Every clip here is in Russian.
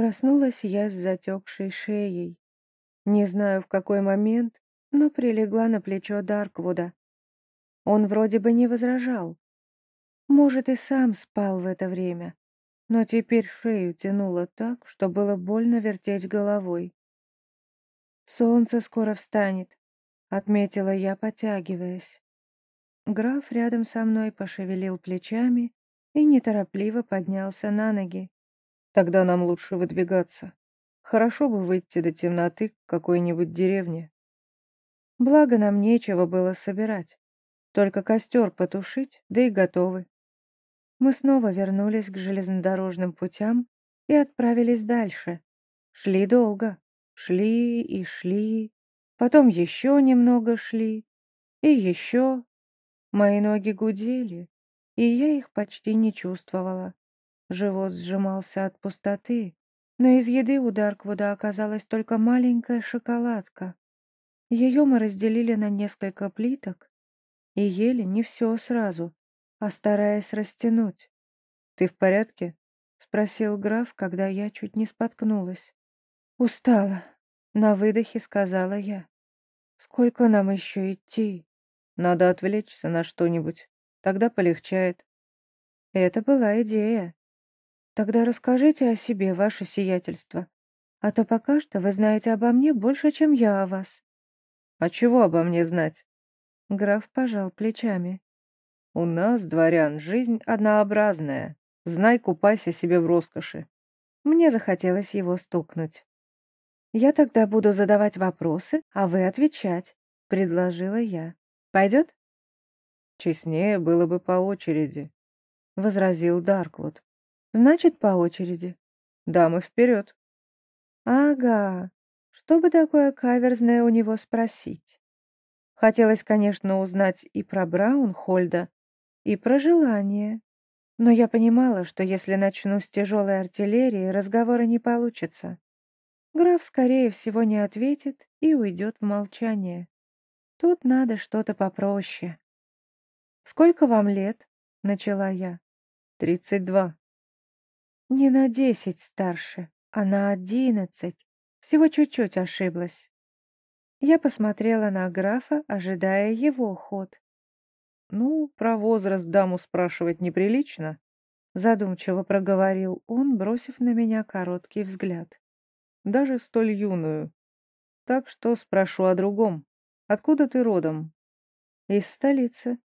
Проснулась я с затекшей шеей. Не знаю, в какой момент, но прилегла на плечо Дарквуда. Он вроде бы не возражал. Может, и сам спал в это время, но теперь шею тянуло так, что было больно вертеть головой. «Солнце скоро встанет», — отметила я, потягиваясь. Граф рядом со мной пошевелил плечами и неторопливо поднялся на ноги. «Тогда нам лучше выдвигаться. Хорошо бы выйти до темноты к какой-нибудь деревне». Благо нам нечего было собирать. Только костер потушить, да и готовы. Мы снова вернулись к железнодорожным путям и отправились дальше. Шли долго, шли и шли, потом еще немного шли, и еще. Мои ноги гудели, и я их почти не чувствовала. Живот сжимался от пустоты, но из еды у Дарквуда оказалась только маленькая шоколадка. Ее мы разделили на несколько плиток и ели не все сразу, а стараясь растянуть. «Ты в порядке?» — спросил граф, когда я чуть не споткнулась. «Устала», — на выдохе сказала я. «Сколько нам еще идти?» «Надо отвлечься на что-нибудь, тогда полегчает». Это была идея. Тогда расскажите о себе, ваше сиятельство, а то пока что вы знаете обо мне больше, чем я о вас. А чего обо мне знать? Граф пожал плечами. «У нас, дворян, жизнь однообразная. Знай, купайся себе в роскоши». Мне захотелось его стукнуть. «Я тогда буду задавать вопросы, а вы отвечать», — предложила я. «Пойдет?» «Честнее было бы по очереди», — возразил Дарквуд. «Значит, по очереди». «Дамы, вперед!» «Ага, что бы такое каверзное у него спросить?» Хотелось, конечно, узнать и про Браунхольда, и про желание. Но я понимала, что если начну с тяжелой артиллерии, разговора не получится. Граф, скорее всего, не ответит и уйдет в молчание. Тут надо что-то попроще. «Сколько вам лет?» — начала я. «Тридцать два». «Не на десять старше, а на одиннадцать. Всего чуть-чуть ошиблась». Я посмотрела на графа, ожидая его ход. «Ну, про возраст даму спрашивать неприлично», — задумчиво проговорил он, бросив на меня короткий взгляд. «Даже столь юную. Так что спрошу о другом. Откуда ты родом?» «Из столицы.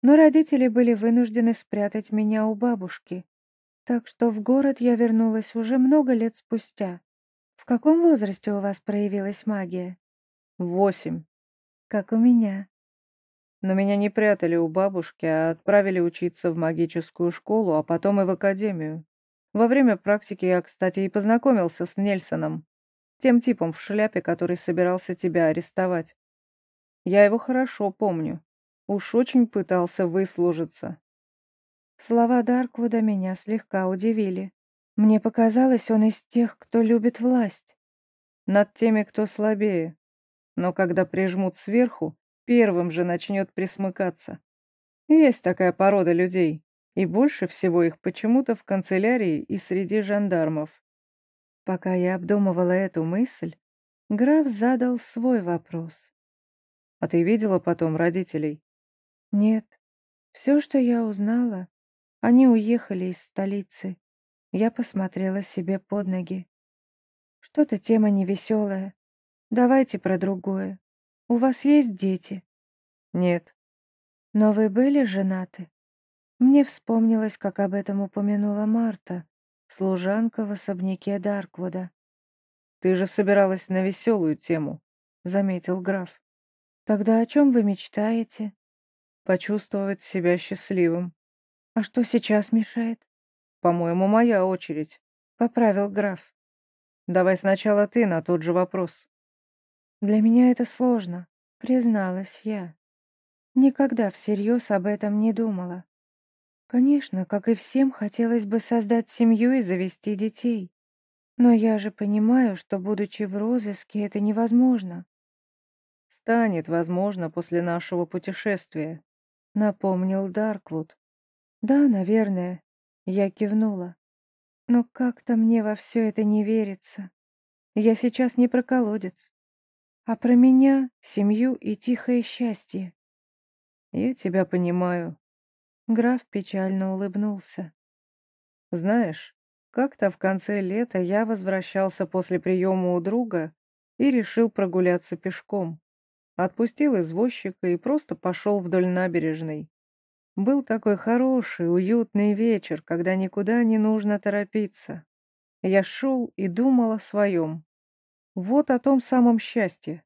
Но родители были вынуждены спрятать меня у бабушки, так что в город я вернулась уже много лет спустя. В каком возрасте у вас проявилась магия?» Восемь. Как у меня. Но меня не прятали у бабушки, а отправили учиться в магическую школу, а потом и в академию. Во время практики я, кстати, и познакомился с Нельсоном, тем типом в шляпе, который собирался тебя арестовать. Я его хорошо помню. Уж очень пытался выслужиться. Слова Дарквуда меня слегка удивили. Мне показалось, он из тех, кто любит власть. Над теми, кто слабее но когда прижмут сверху, первым же начнет присмыкаться. Есть такая порода людей, и больше всего их почему-то в канцелярии и среди жандармов. Пока я обдумывала эту мысль, граф задал свой вопрос. «А ты видела потом родителей?» «Нет. Все, что я узнала, они уехали из столицы. Я посмотрела себе под ноги. Что-то тема невеселая. Давайте про другое. У вас есть дети? Нет. Но вы были женаты? Мне вспомнилось, как об этом упомянула Марта, служанка в особняке Дарквуда. Ты же собиралась на веселую тему, заметил граф. Тогда о чем вы мечтаете? Почувствовать себя счастливым. А что сейчас мешает? По-моему, моя очередь, поправил граф. Давай сначала ты на тот же вопрос. Для меня это сложно, призналась я. Никогда всерьез об этом не думала. Конечно, как и всем, хотелось бы создать семью и завести детей. Но я же понимаю, что, будучи в розыске, это невозможно. «Станет возможно после нашего путешествия», — напомнил Дарквуд. «Да, наверное», — я кивнула. Но как-то мне во все это не верится. Я сейчас не про колодец, а про меня, семью и тихое счастье. Я тебя понимаю. Граф печально улыбнулся. Знаешь, как-то в конце лета я возвращался после приема у друга и решил прогуляться пешком. Отпустил извозчика и просто пошел вдоль набережной. Был такой хороший, уютный вечер, когда никуда не нужно торопиться. Я шел и думал о своем. Вот о том самом счастье.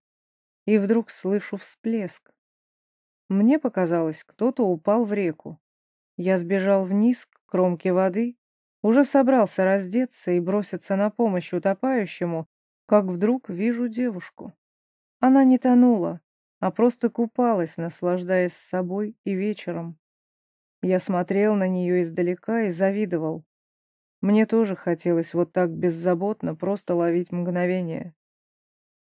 И вдруг слышу всплеск. Мне показалось, кто-то упал в реку. Я сбежал вниз к кромке воды уже собрался раздеться и броситься на помощь утопающему, как вдруг вижу девушку. Она не тонула, а просто купалась, наслаждаясь собой и вечером. Я смотрел на нее издалека и завидовал. Мне тоже хотелось вот так беззаботно просто ловить мгновение.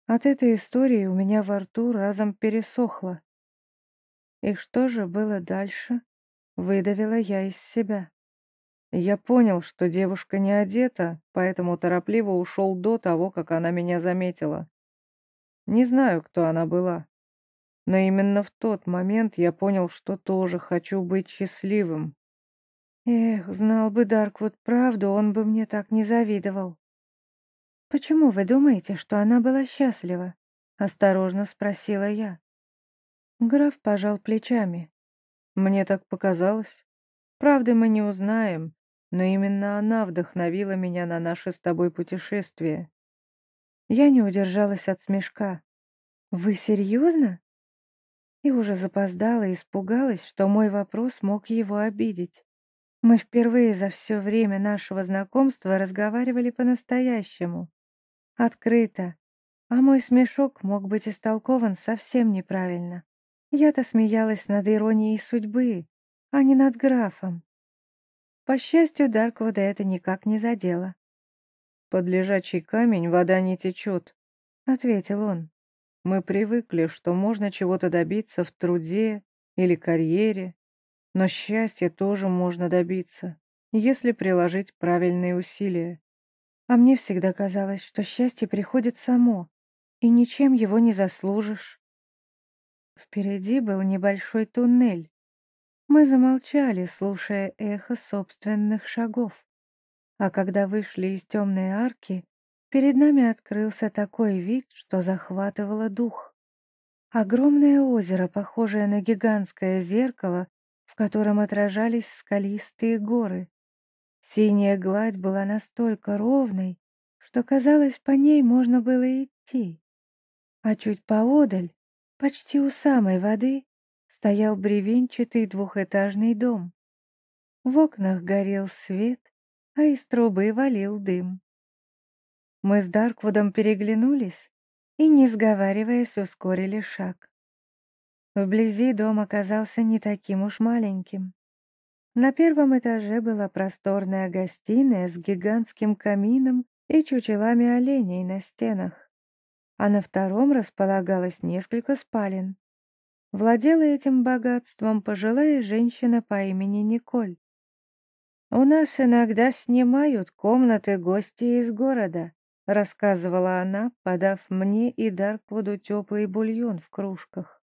От этой истории у меня во рту разом пересохло. И что же было дальше? Выдавила я из себя. Я понял, что девушка не одета, поэтому торопливо ушел до того, как она меня заметила. Не знаю, кто она была. Но именно в тот момент я понял, что тоже хочу быть счастливым. Эх, знал бы Дарквуд правду, он бы мне так не завидовал. «Почему вы думаете, что она была счастлива?» — осторожно спросила я. Граф пожал плечами. «Мне так показалось. Правды мы не узнаем, но именно она вдохновила меня на наше с тобой путешествие. Я не удержалась от смешка. «Вы серьезно?» И уже запоздала и испугалась, что мой вопрос мог его обидеть. Мы впервые за все время нашего знакомства разговаривали по-настоящему. Открыто. А мой смешок мог быть истолкован совсем неправильно. Я-то смеялась над иронией судьбы, а не над графом. По счастью, Дарквуда это никак не задело. «Под лежачий камень вода не течет», — ответил он. «Мы привыкли, что можно чего-то добиться в труде или карьере, но счастья тоже можно добиться, если приложить правильные усилия. А мне всегда казалось, что счастье приходит само, и ничем его не заслужишь. Впереди был небольшой туннель, мы замолчали, слушая эхо собственных шагов. А когда вышли из темной арки, перед нами открылся такой вид, что захватывало дух. Огромное озеро, похожее на гигантское зеркало, в котором отражались скалистые горы. Синяя гладь была настолько ровной, что, казалось, по ней можно было идти. А чуть поодаль, почти у самой воды, стоял бревенчатый двухэтажный дом. В окнах горел свет, а из трубы валил дым. Мы с Дарквудом переглянулись и, не сговариваясь, ускорили шаг. Вблизи дом оказался не таким уж маленьким. На первом этаже была просторная гостиная с гигантским камином и чучелами оленей на стенах, а на втором располагалось несколько спален. Владела этим богатством пожилая женщина по имени Николь. «У нас иногда снимают комнаты гости из города», — рассказывала она, подав мне и Дарквуду теплый бульон в кружках.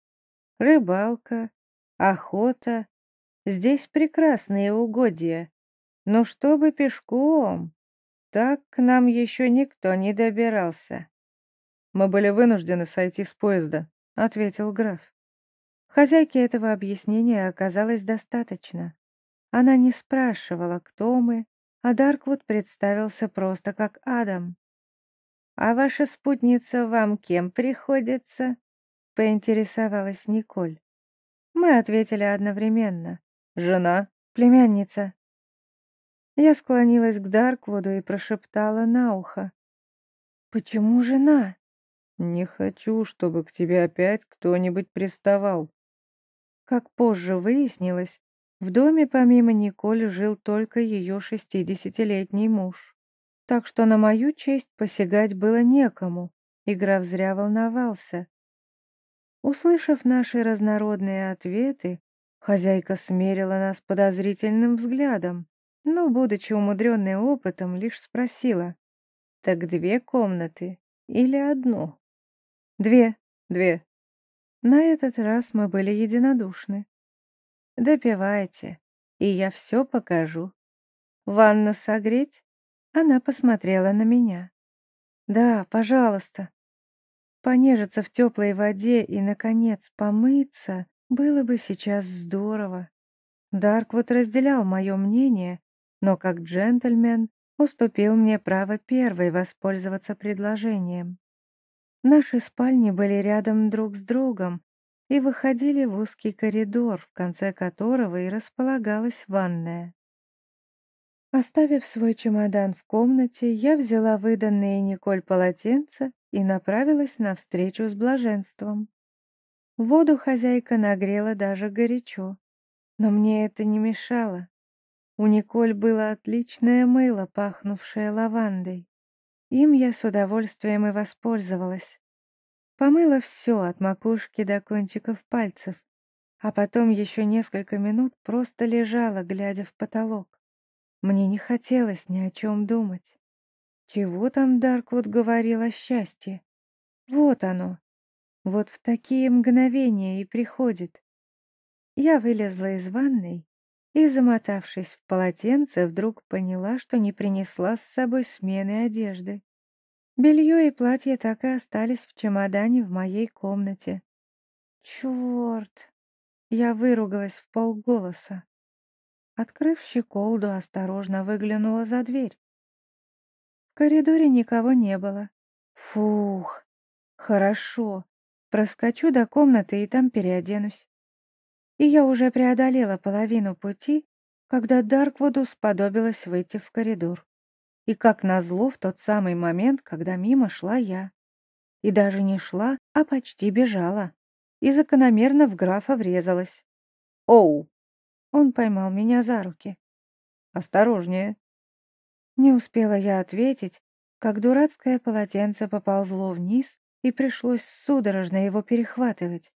«Рыбалка, охота. Здесь прекрасные угодья. Но чтобы пешком, так к нам еще никто не добирался». «Мы были вынуждены сойти с поезда», — ответил граф. Хозяйке этого объяснения оказалось достаточно. Она не спрашивала, кто мы, а Дарквуд представился просто как Адам. «А ваша спутница вам кем приходится?» — поинтересовалась Николь. Мы ответили одновременно. «Жена?» «Племянница». Я склонилась к Дарквуду и прошептала на ухо. «Почему жена?» «Не хочу, чтобы к тебе опять кто-нибудь приставал», как позже выяснилось, в доме помимо Николь жил только ее шестидесятилетний муж. Так что на мою честь посягать было некому, и граф зря волновался. Услышав наши разнородные ответы, хозяйка смерила нас подозрительным взглядом, но, будучи умудренной опытом, лишь спросила, «Так две комнаты или одну?» «Две, две». На этот раз мы были единодушны. «Допивайте, и я все покажу. Ванну согреть?» Она посмотрела на меня. «Да, пожалуйста». Понежиться в теплой воде и, наконец, помыться было бы сейчас здорово. Дарквуд разделял мое мнение, но как джентльмен уступил мне право первой воспользоваться предложением. Наши спальни были рядом друг с другом и выходили в узкий коридор, в конце которого и располагалась ванная. Оставив свой чемодан в комнате, я взяла выданные Николь полотенца и направилась навстречу с блаженством. Воду хозяйка нагрела даже горячо, но мне это не мешало. У Николь было отличное мыло, пахнувшее лавандой. Им я с удовольствием и воспользовалась. Помыла все от макушки до кончиков пальцев, а потом еще несколько минут просто лежала, глядя в потолок. Мне не хотелось ни о чем думать. Чего там Дарквуд говорил о счастье? Вот оно. Вот в такие мгновения и приходит. Я вылезла из ванной и, замотавшись в полотенце, вдруг поняла, что не принесла с собой смены одежды. Белье и платье так и остались в чемодане в моей комнате. Черт! Я выругалась в полголоса. Открыв щеколду, осторожно выглянула за дверь. В коридоре никого не было. Фух, хорошо. Проскочу до комнаты и там переоденусь. И я уже преодолела половину пути, когда Дарквуду сподобилось выйти в коридор. И как назло в тот самый момент, когда мимо шла я. И даже не шла, а почти бежала. И закономерно в графа врезалась. «Оу!» Он поймал меня за руки. «Осторожнее!» Не успела я ответить, как дурацкое полотенце поползло вниз, и пришлось судорожно его перехватывать.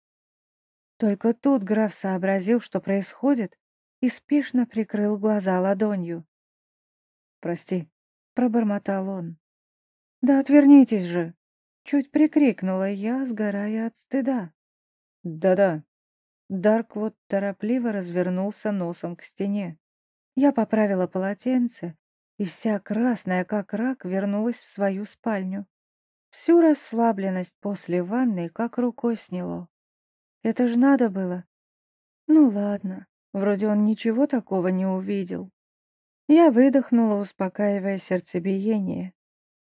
Только тут граф сообразил, что происходит, и спешно прикрыл глаза ладонью. «Прости», — пробормотал он. «Да отвернитесь же!» — чуть прикрикнула я, сгорая от стыда. «Да-да», Дарквуд торопливо развернулся носом к стене. Я поправила полотенце, и вся красная, как рак, вернулась в свою спальню. Всю расслабленность после ванны как рукой сняло. Это ж надо было. Ну ладно, вроде он ничего такого не увидел. Я выдохнула, успокаивая сердцебиение.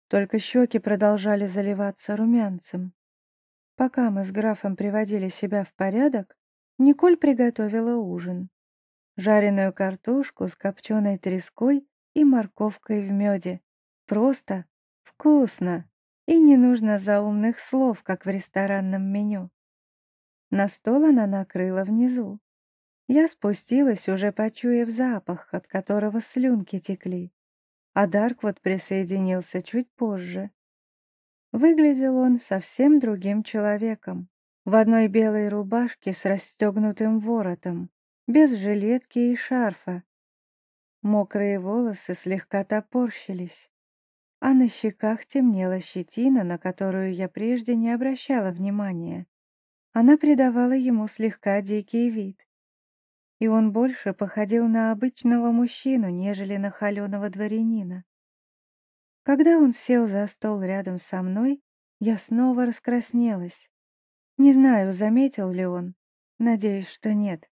Только щеки продолжали заливаться румянцем. Пока мы с графом приводили себя в порядок, Николь приготовила ужин. Жареную картошку с копченой треской и морковкой в меде. Просто вкусно. И не нужно заумных слов, как в ресторанном меню. На стол она накрыла внизу. Я спустилась, уже почуяв запах, от которого слюнки текли. А Дарквуд присоединился чуть позже. Выглядел он совсем другим человеком в одной белой рубашке с расстегнутым воротом, без жилетки и шарфа. Мокрые волосы слегка топорщились, а на щеках темнела щетина, на которую я прежде не обращала внимания. Она придавала ему слегка дикий вид. И он больше походил на обычного мужчину, нежели на холеного дворянина. Когда он сел за стол рядом со мной, я снова раскраснелась. Не знаю, заметил ли он. Надеюсь, что нет.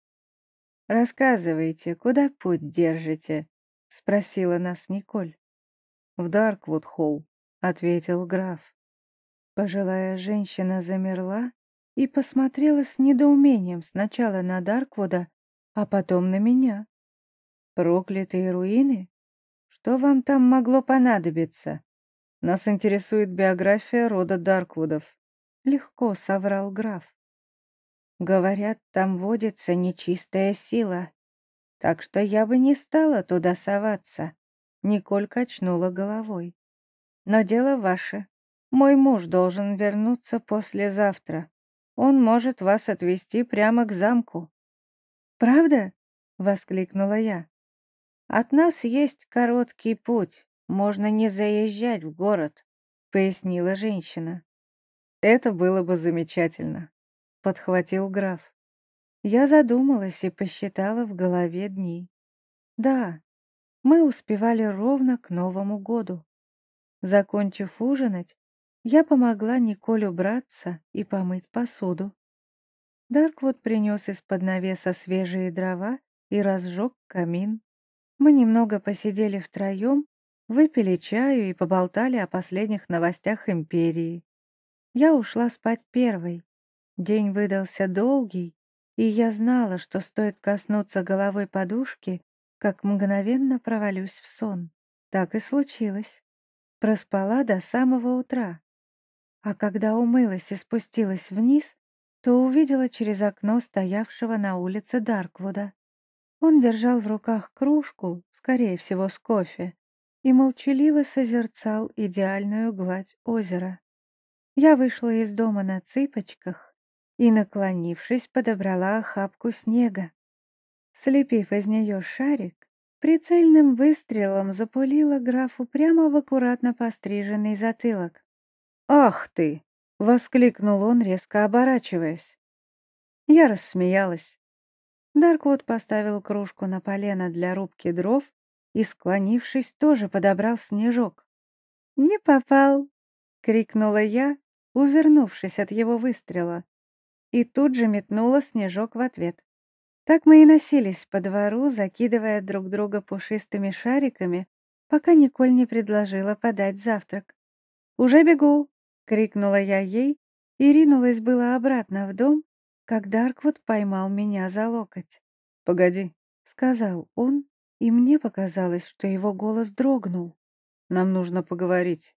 «Рассказывайте, куда путь держите?» — спросила нас Николь. «В Дарквуд-холл», — ответил граф. Пожилая женщина замерла и посмотрела с недоумением сначала на Дарквуда, а потом на меня. «Проклятые руины? Что вам там могло понадобиться? Нас интересует биография рода Дарквудов», Легко соврал граф. Говорят, там водится нечистая сила. Так что я бы не стала туда соваться. Николь качнула головой. Но дело ваше. Мой муж должен вернуться послезавтра. Он может вас отвезти прямо к замку. Правда? воскликнула я. «От нас есть короткий путь, можно не заезжать в город», — пояснила женщина. «Это было бы замечательно», — подхватил граф. Я задумалась и посчитала в голове дни. Да, мы успевали ровно к Новому году. Закончив ужинать, я помогла Николь убраться и помыть посуду. Дарквуд принес из-под навеса свежие дрова и разжег камин. Мы немного посидели втроем, выпили чаю и поболтали о последних новостях империи. Я ушла спать первой. День выдался долгий, и я знала, что стоит коснуться головой подушки, как мгновенно провалюсь в сон. Так и случилось. Проспала до самого утра. А когда умылась и спустилась вниз, то увидела через окно стоявшего на улице Дарквуда. Он держал в руках кружку, скорее всего, с кофе, и молчаливо созерцал идеальную гладь озера. Я вышла из дома на цыпочках, и, наклонившись, подобрала охапку снега. Слепив из нее шарик, прицельным выстрелом запулила графу прямо в аккуратно постриженный затылок. «Ах ты!» — воскликнул он, резко оборачиваясь. Я рассмеялась. Дарквуд поставил кружку на полено для рубки дров и, склонившись, тоже подобрал снежок. «Не попал!» — крикнула я, увернувшись от его выстрела и тут же метнула снежок в ответ. Так мы и носились по двору, закидывая друг друга пушистыми шариками, пока Николь не предложила подать завтрак. «Уже бегу!» — крикнула я ей и ринулась было обратно в дом, как Дарквуд поймал меня за локоть. «Погоди», — сказал он, и мне показалось, что его голос дрогнул. «Нам нужно поговорить».